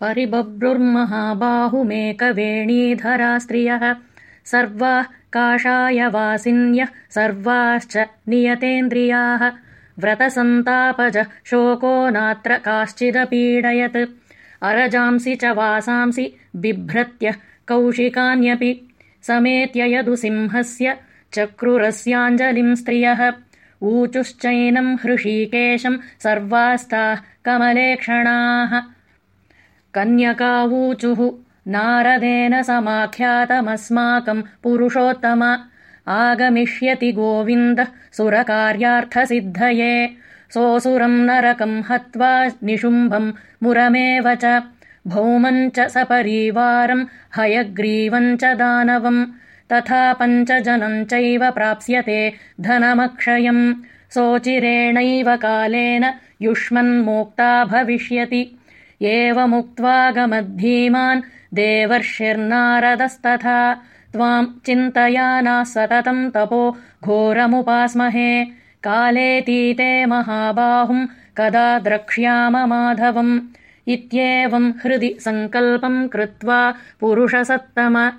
परिबभ्रुर्महाबाहुमेकवेणीधरा स्त्रियः सर्वाः काषायवासिन्यः सर्वाश्च नियतेन्द्रियाः। व्रतसन्तापज शोको नात्र काश्चिदपीडयत्। अरजांसि च वासांसि बिभ्रत्यः कौशिकान्यपि। समेत्य यदु सिंहस्य चक्रुरस्याञ्जलिम् स्त्रियः। ऊचुश्चैनम् हृषीकेशम् सर्वास्ताः कमलेक्षणाः कन्यकावूचुः नारदेन समाख्यातमस्माकम् पुरुषोत्तम आगमिष्यति गोविन्दः सुरकार्यार्थसिद्धये। सोऽसुरम् नरकम् हत्वा निशुम्भम् मुरमेव च भौमम् च सपरीवारम् हयग्रीवम् च दानवम् तथा पञ्चजनम् चैव प्राप्स्यते धनमक्षयम् सोचिरेणैव कालेन युष्मन्मोक्ता भविष्यति एवमुक्त्वागमद्भीमान् देवर्षिर्नारदस्तथा। त्वाम् चिन्तयानाः सततम् तपो घोरमुपास्महे। कालेतीते महाबाहुम् कदा द्रक्ष्याम माधवम्। इत्येवम् हृदि सङ्कल्पम् कृत्वा पुरुषसत्तम